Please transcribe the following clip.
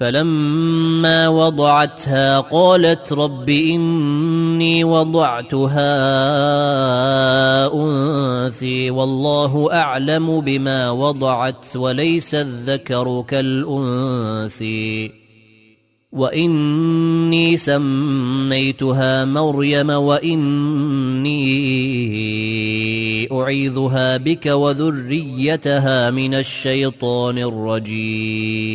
فلما وضعتها قالت رب إني وضعتها أنثي والله أعلم بما وضعت وليس الذكر كالأنثي وإني سميتها مريم وإني أعيذها بك وذريتها من الشيطان الرجيم